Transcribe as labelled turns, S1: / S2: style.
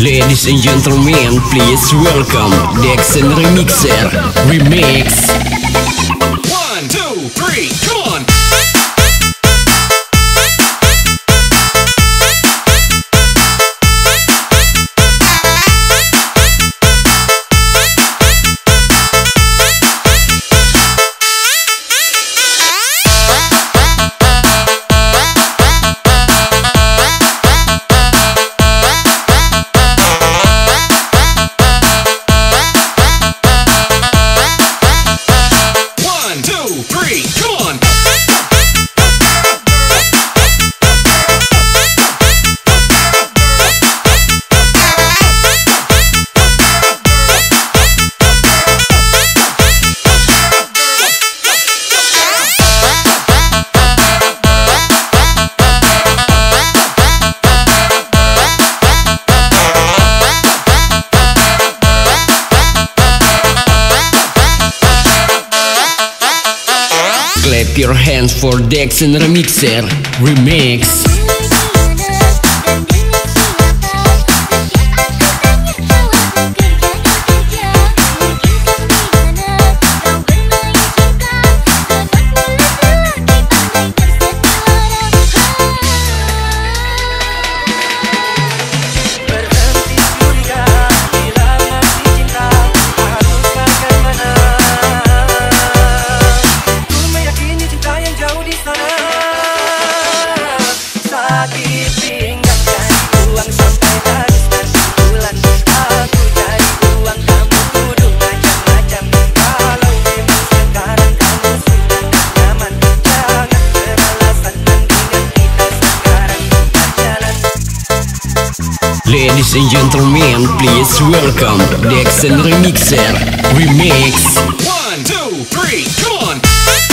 S1: Ladies and gentlemen, please welcome Dexen Remixer Remix.
S2: One, two, three, come on!
S1: Your hands for Dexen Remixer Remix. Ladies and gentlemen, please welcome the Dexen Remixer Remix.
S2: One, two, three, come on!